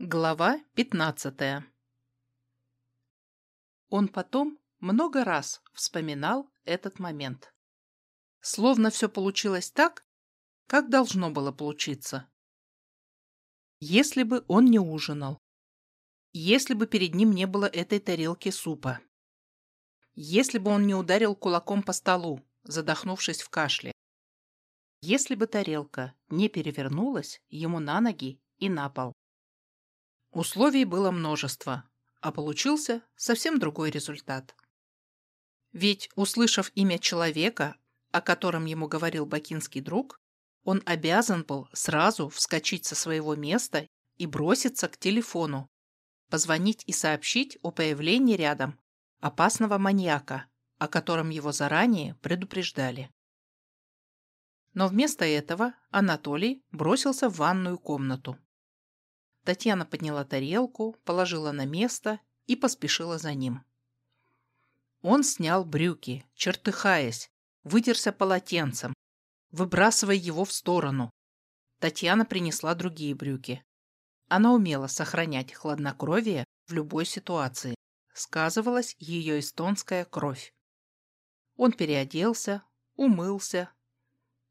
Глава пятнадцатая Он потом много раз вспоминал этот момент. Словно все получилось так, как должно было получиться. Если бы он не ужинал, если бы перед ним не было этой тарелки супа, если бы он не ударил кулаком по столу, задохнувшись в кашле, если бы тарелка не перевернулась ему на ноги и на пол. Условий было множество, а получился совсем другой результат. Ведь, услышав имя человека, о котором ему говорил бакинский друг, он обязан был сразу вскочить со своего места и броситься к телефону, позвонить и сообщить о появлении рядом опасного маньяка, о котором его заранее предупреждали. Но вместо этого Анатолий бросился в ванную комнату. Татьяна подняла тарелку, положила на место и поспешила за ним. Он снял брюки, чертыхаясь, вытерся полотенцем, выбрасывая его в сторону. Татьяна принесла другие брюки. Она умела сохранять хладнокровие в любой ситуации. Сказывалась ее эстонская кровь. Он переоделся, умылся,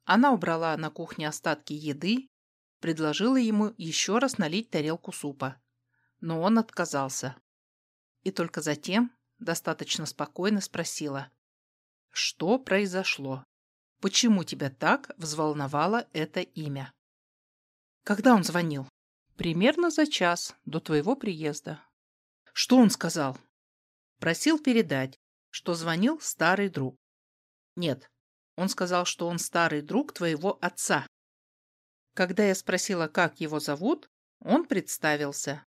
она убрала на кухне остатки еды, предложила ему еще раз налить тарелку супа. Но он отказался. И только затем достаточно спокойно спросила. «Что произошло? Почему тебя так взволновало это имя?» «Когда он звонил?» «Примерно за час до твоего приезда». «Что он сказал?» «Просил передать, что звонил старый друг». «Нет, он сказал, что он старый друг твоего отца. Когда я спросила, как его зовут, он представился.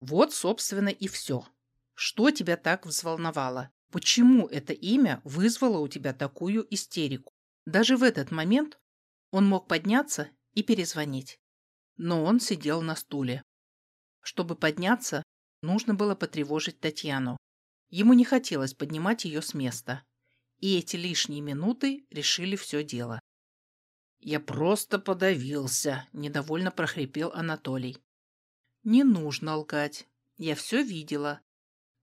Вот, собственно, и все. Что тебя так взволновало? Почему это имя вызвало у тебя такую истерику? Даже в этот момент он мог подняться и перезвонить. Но он сидел на стуле. Чтобы подняться, нужно было потревожить Татьяну. Ему не хотелось поднимать ее с места и эти лишние минуты решили все дело. «Я просто подавился», — недовольно прохрипел Анатолий. «Не нужно лгать. Я все видела.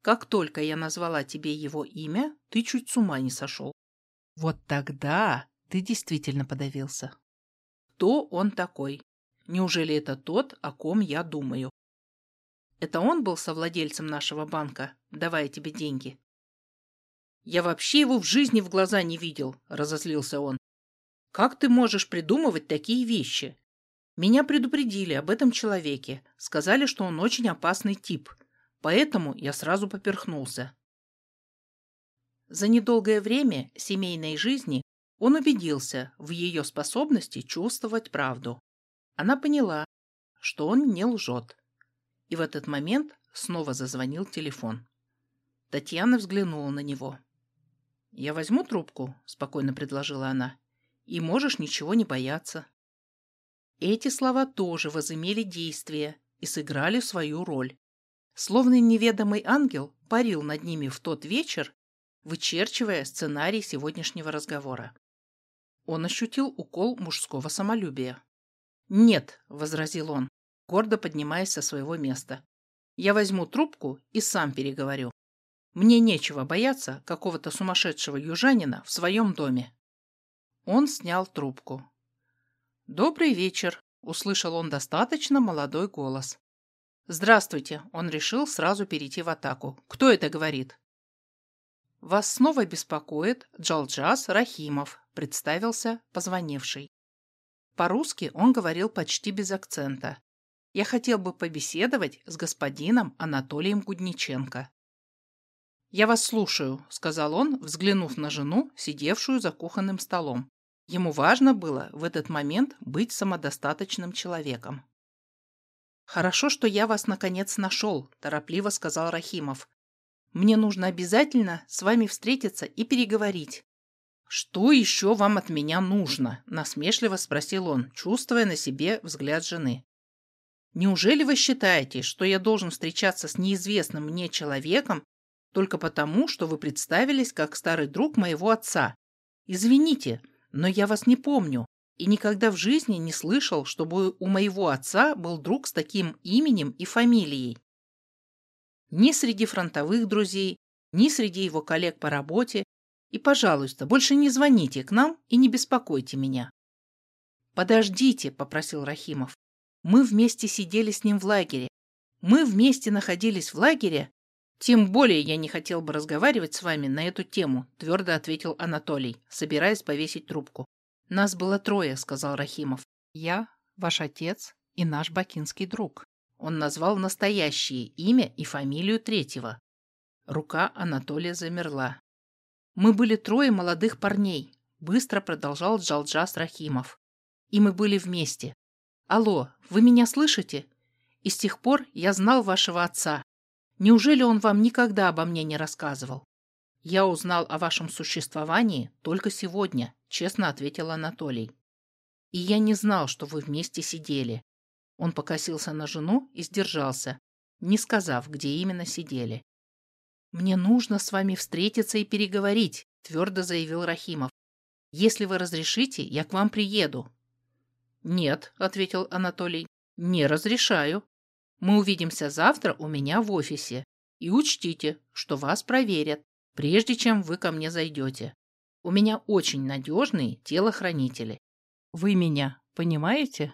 Как только я назвала тебе его имя, ты чуть с ума не сошел. Вот тогда ты действительно подавился. Кто он такой? Неужели это тот, о ком я думаю? Это он был совладельцем нашего банка, давая тебе деньги? Я вообще его в жизни в глаза не видел, разозлился он. Как ты можешь придумывать такие вещи? Меня предупредили об этом человеке, сказали, что он очень опасный тип, поэтому я сразу поперхнулся. За недолгое время семейной жизни он убедился в ее способности чувствовать правду. Она поняла, что он не лжет. И в этот момент снова зазвонил телефон. Татьяна взглянула на него. «Я возьму трубку», — спокойно предложила она, — «и можешь ничего не бояться». Эти слова тоже возымели действие и сыграли свою роль. Словно неведомый ангел парил над ними в тот вечер, вычерчивая сценарий сегодняшнего разговора. Он ощутил укол мужского самолюбия. «Нет», — возразил он, гордо поднимаясь со своего места. «Я возьму трубку и сам переговорю». Мне нечего бояться какого-то сумасшедшего южанина в своем доме. Он снял трубку. «Добрый вечер», — услышал он достаточно молодой голос. «Здравствуйте», — он решил сразу перейти в атаку. «Кто это говорит?» «Вас снова беспокоит Джалджас Рахимов», — представился позвонивший. По-русски он говорил почти без акцента. «Я хотел бы побеседовать с господином Анатолием Гудниченко». «Я вас слушаю», — сказал он, взглянув на жену, сидевшую за кухонным столом. Ему важно было в этот момент быть самодостаточным человеком. «Хорошо, что я вас наконец нашел», – торопливо сказал Рахимов. «Мне нужно обязательно с вами встретиться и переговорить». «Что еще вам от меня нужно?» – насмешливо спросил он, чувствуя на себе взгляд жены. «Неужели вы считаете, что я должен встречаться с неизвестным мне человеком только потому, что вы представились как старый друг моего отца. Извините, но я вас не помню, и никогда в жизни не слышал, чтобы у моего отца был друг с таким именем и фамилией. Ни среди фронтовых друзей, ни среди его коллег по работе. И, пожалуйста, больше не звоните к нам и не беспокойте меня. «Подождите», — попросил Рахимов. «Мы вместе сидели с ним в лагере. Мы вместе находились в лагере. Тем более я не хотел бы разговаривать с вами на эту тему», — твердо ответил Анатолий, собираясь повесить трубку. «Нас было трое», — сказал Рахимов. «Я, ваш отец и наш бакинский друг». Он назвал настоящее имя и фамилию третьего. Рука Анатолия замерла. «Мы были трое молодых парней», — быстро продолжал Джалджас Рахимов. «И мы были вместе. Алло, вы меня слышите? И с тех пор я знал вашего отца. Неужели он вам никогда обо мне не рассказывал?» «Я узнал о вашем существовании только сегодня», — честно ответил Анатолий. «И я не знал, что вы вместе сидели». Он покосился на жену и сдержался, не сказав, где именно сидели. «Мне нужно с вами встретиться и переговорить», — твердо заявил Рахимов. «Если вы разрешите, я к вам приеду». «Нет», — ответил Анатолий, — «не разрешаю. Мы увидимся завтра у меня в офисе. И учтите, что вас проверят, прежде чем вы ко мне зайдете. У меня очень надежные телохранители. Вы меня понимаете?»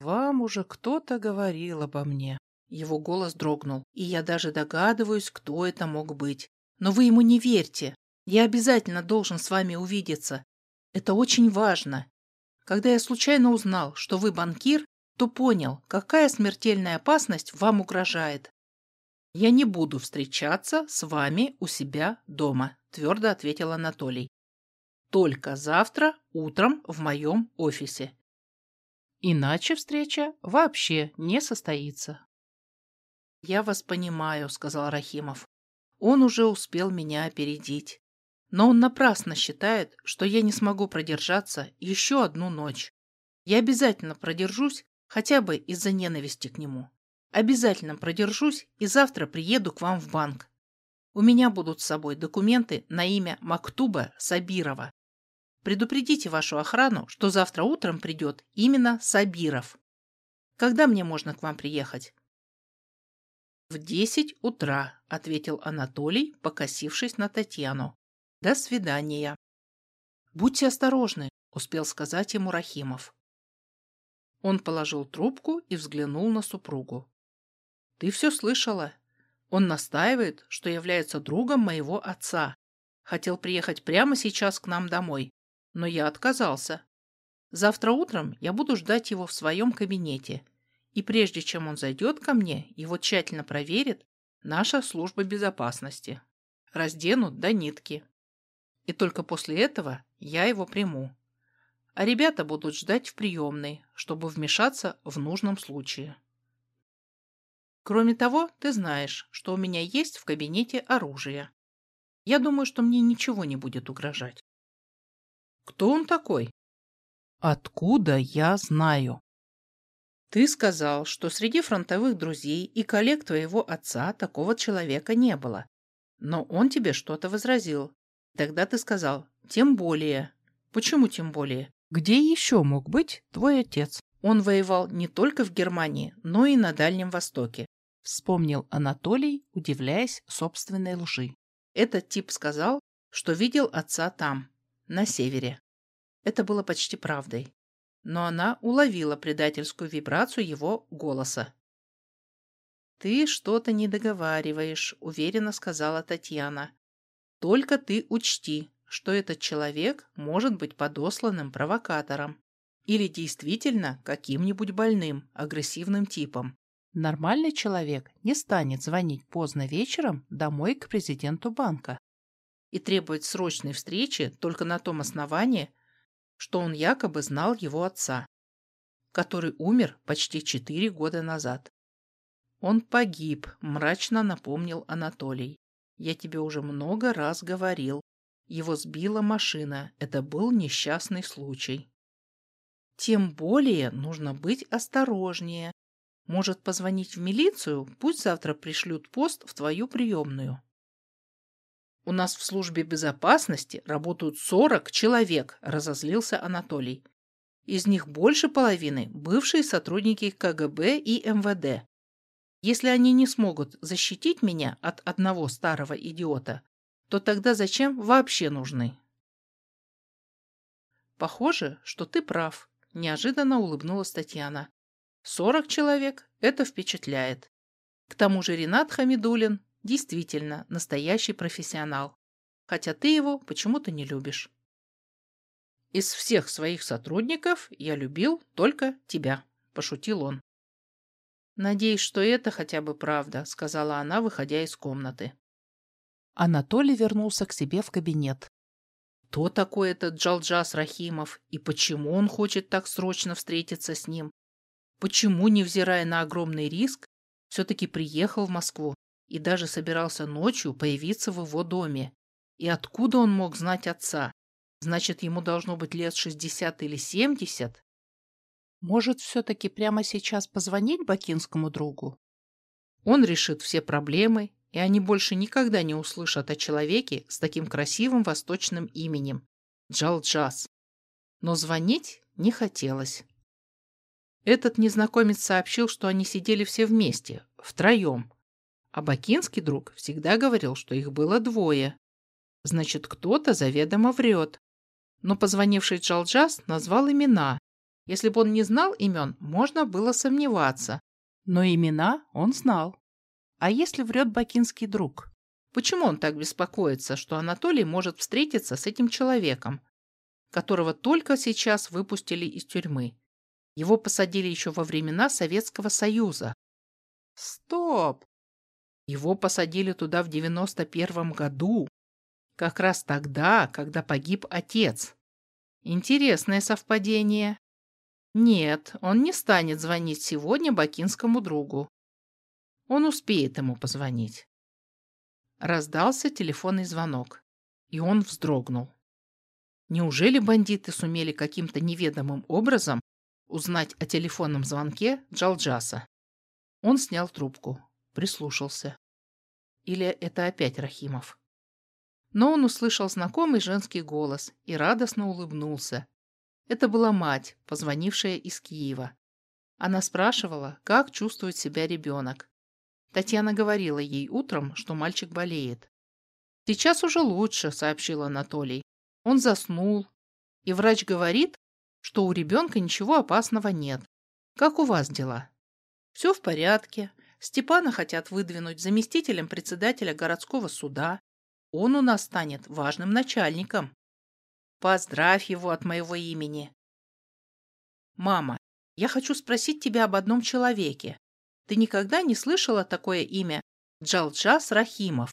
«Вам уже кто-то говорил обо мне», его голос дрогнул, и я даже догадываюсь, кто это мог быть. Но вы ему не верьте. Я обязательно должен с вами увидеться. Это очень важно. Когда я случайно узнал, что вы банкир, то понял, какая смертельная опасность вам угрожает. Я не буду встречаться с вами у себя дома, твердо ответил Анатолий. Только завтра утром в моем офисе. Иначе встреча вообще не состоится. «Я вас понимаю», — сказал Рахимов. «Он уже успел меня опередить. Но он напрасно считает, что я не смогу продержаться еще одну ночь. Я обязательно продержусь хотя бы из-за ненависти к нему. Обязательно продержусь и завтра приеду к вам в банк. У меня будут с собой документы на имя Мактуба Сабирова. Предупредите вашу охрану, что завтра утром придет именно Сабиров. Когда мне можно к вам приехать? «В десять утра», — ответил Анатолий, покосившись на Татьяну. «До свидания». «Будьте осторожны», — успел сказать ему Рахимов. Он положил трубку и взглянул на супругу. «Ты все слышала. Он настаивает, что является другом моего отца. Хотел приехать прямо сейчас к нам домой, но я отказался. Завтра утром я буду ждать его в своем кабинете и прежде чем он зайдет ко мне, его тщательно проверит наша служба безопасности. Разденут до нитки. И только после этого я его приму. А ребята будут ждать в приемной, чтобы вмешаться в нужном случае. Кроме того, ты знаешь, что у меня есть в кабинете оружие. Я думаю, что мне ничего не будет угрожать. Кто он такой? Откуда я знаю? Ты сказал, что среди фронтовых друзей и коллег твоего отца такого человека не было. Но он тебе что-то возразил. Тогда ты сказал «тем более». Почему тем более? Где еще мог быть твой отец? Он воевал не только в Германии, но и на Дальнем Востоке. Вспомнил Анатолий, удивляясь собственной лжи. Этот тип сказал, что видел отца там, на севере. Это было почти правдой но она уловила предательскую вибрацию его голоса. «Ты что-то не договариваешь», — уверенно сказала Татьяна. «Только ты учти, что этот человек может быть подосланным провокатором или действительно каким-нибудь больным, агрессивным типом. Нормальный человек не станет звонить поздно вечером домой к президенту банка и требовать срочной встречи только на том основании, что он якобы знал его отца, который умер почти четыре года назад. «Он погиб», — мрачно напомнил Анатолий. «Я тебе уже много раз говорил. Его сбила машина. Это был несчастный случай». «Тем более нужно быть осторожнее. Может, позвонить в милицию? Пусть завтра пришлют пост в твою приемную». У нас в службе безопасности работают 40 человек, разозлился Анатолий. Из них больше половины – бывшие сотрудники КГБ и МВД. Если они не смогут защитить меня от одного старого идиота, то тогда зачем вообще нужны? Похоже, что ты прав, неожиданно улыбнулась Татьяна. Сорок человек – это впечатляет. К тому же Ренат Хамидулин действительно настоящий профессионал, хотя ты его почему-то не любишь. Из всех своих сотрудников я любил только тебя, пошутил он. Надеюсь, что это хотя бы правда, сказала она, выходя из комнаты. Анатолий вернулся к себе в кабинет. Кто такой этот Джалджас Рахимов и почему он хочет так срочно встретиться с ним? Почему, невзирая на огромный риск, все-таки приехал в Москву и даже собирался ночью появиться в его доме? И откуда он мог знать отца? Значит, ему должно быть лет шестьдесят или семьдесят. Может, все-таки прямо сейчас позвонить бакинскому другу? Он решит все проблемы, и они больше никогда не услышат о человеке с таким красивым восточным именем – Джалджас. Но звонить не хотелось. Этот незнакомец сообщил, что они сидели все вместе, втроем. А бакинский друг всегда говорил, что их было двое. Значит, кто-то заведомо врет но позвонивший Джалджас назвал имена. Если бы он не знал имен, можно было сомневаться. Но имена он знал. А если врет бакинский друг? Почему он так беспокоится, что Анатолий может встретиться с этим человеком, которого только сейчас выпустили из тюрьмы? Его посадили еще во времена Советского Союза. Стоп! Его посадили туда в 91 году. Как раз тогда, когда погиб отец. Интересное совпадение. Нет, он не станет звонить сегодня бакинскому другу. Он успеет ему позвонить. Раздался телефонный звонок, и он вздрогнул. Неужели бандиты сумели каким-то неведомым образом узнать о телефонном звонке Джалджаса? Он снял трубку, прислушался. Или это опять Рахимов? Но он услышал знакомый женский голос и радостно улыбнулся. Это была мать, позвонившая из Киева. Она спрашивала, как чувствует себя ребенок. Татьяна говорила ей утром, что мальчик болеет. «Сейчас уже лучше», — сообщил Анатолий. Он заснул, и врач говорит, что у ребенка ничего опасного нет. Как у вас дела? Все в порядке. Степана хотят выдвинуть заместителем председателя городского суда. Он у нас станет важным начальником. Поздравь его от моего имени. Мама, я хочу спросить тебя об одном человеке. Ты никогда не слышала такое имя Джалджас Рахимов?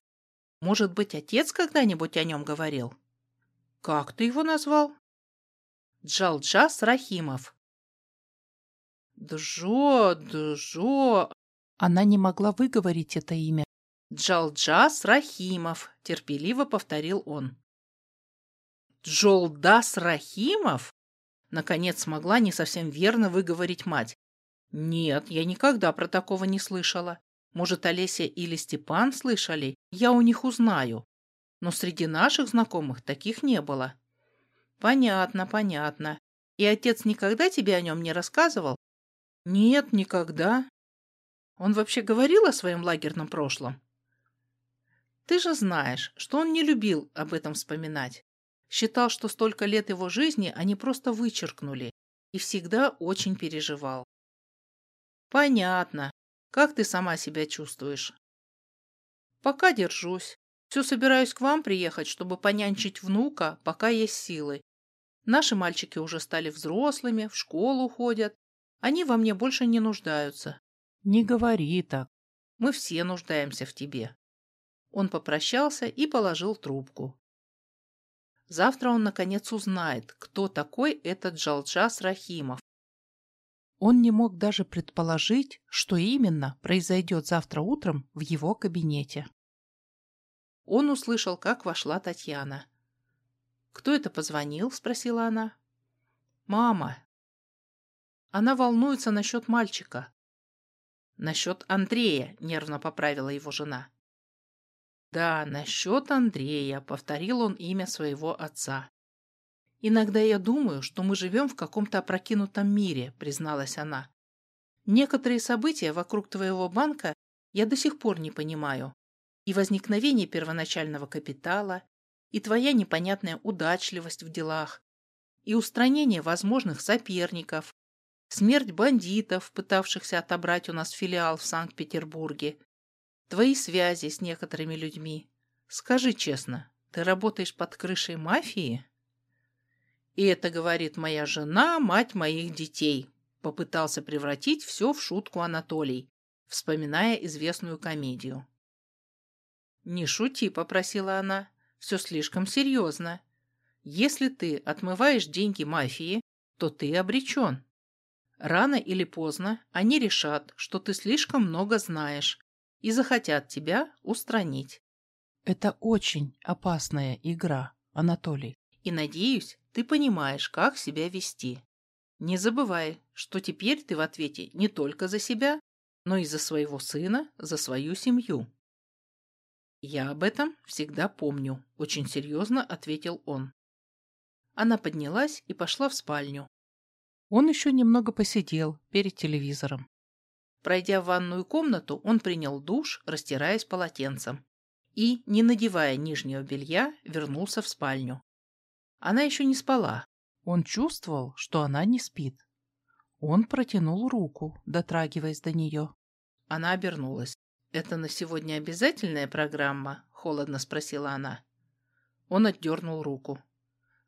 Может быть, отец когда-нибудь о нем говорил? Как ты его назвал? Джалджас Рахимов. Джо, Джо... Она не могла выговорить это имя. «Джалджас Рахимов», — терпеливо повторил он. «Джолдас Рахимов?» Наконец смогла не совсем верно выговорить мать. «Нет, я никогда про такого не слышала. Может, Олеся или Степан слышали? Я у них узнаю. Но среди наших знакомых таких не было». «Понятно, понятно. И отец никогда тебе о нем не рассказывал?» «Нет, никогда». «Он вообще говорил о своем лагерном прошлом?» Ты же знаешь, что он не любил об этом вспоминать. Считал, что столько лет его жизни они просто вычеркнули и всегда очень переживал. Понятно. Как ты сама себя чувствуешь? Пока держусь. Все собираюсь к вам приехать, чтобы понянчить внука, пока есть силы. Наши мальчики уже стали взрослыми, в школу ходят. Они во мне больше не нуждаются. Не говори так. Мы все нуждаемся в тебе. Он попрощался и положил трубку. Завтра он, наконец, узнает, кто такой этот Джалджас Рахимов. Он не мог даже предположить, что именно произойдет завтра утром в его кабинете. Он услышал, как вошла Татьяна. «Кто это позвонил?» – спросила она. «Мама». Она волнуется насчет мальчика. «Насчет Андрея», – нервно поправила его жена. Да, насчет Андрея, повторил он имя своего отца. «Иногда я думаю, что мы живем в каком-то опрокинутом мире», — призналась она. «Некоторые события вокруг твоего банка я до сих пор не понимаю. И возникновение первоначального капитала, и твоя непонятная удачливость в делах, и устранение возможных соперников, смерть бандитов, пытавшихся отобрать у нас филиал в Санкт-Петербурге, твои связи с некоторыми людьми. Скажи честно, ты работаешь под крышей мафии?» И это говорит моя жена, мать моих детей. Попытался превратить все в шутку Анатолий, вспоминая известную комедию. «Не шути», — попросила она, — «все слишком серьезно. Если ты отмываешь деньги мафии, то ты обречен. Рано или поздно они решат, что ты слишком много знаешь и захотят тебя устранить. Это очень опасная игра, Анатолий. И, надеюсь, ты понимаешь, как себя вести. Не забывай, что теперь ты в ответе не только за себя, но и за своего сына, за свою семью. Я об этом всегда помню, очень серьезно ответил он. Она поднялась и пошла в спальню. Он еще немного посидел перед телевизором. Пройдя в ванную комнату, он принял душ, растираясь полотенцем, и, не надевая нижнего белья, вернулся в спальню. Она еще не спала. Он чувствовал, что она не спит. Он протянул руку, дотрагиваясь до нее. Она обернулась. «Это на сегодня обязательная программа?» – холодно спросила она. Он отдернул руку.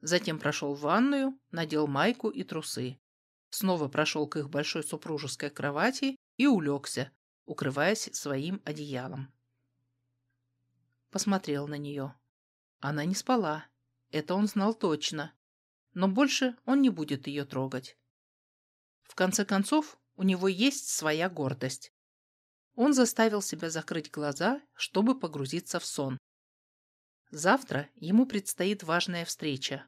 Затем прошел в ванную, надел майку и трусы. Снова прошел к их большой супружеской кровати и улегся, укрываясь своим одеялом. Посмотрел на нее. Она не спала. Это он знал точно. Но больше он не будет ее трогать. В конце концов, у него есть своя гордость. Он заставил себя закрыть глаза, чтобы погрузиться в сон. Завтра ему предстоит важная встреча.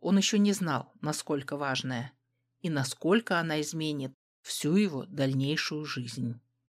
Он еще не знал, насколько важная, и насколько она изменит всю его дальнейшую жизнь.